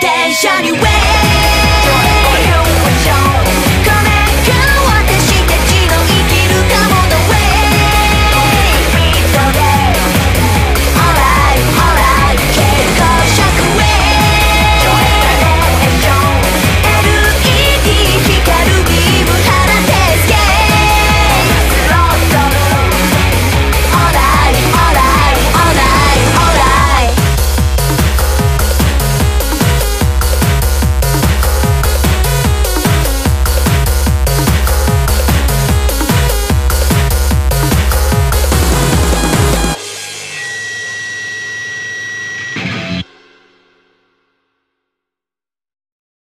電車にウェイ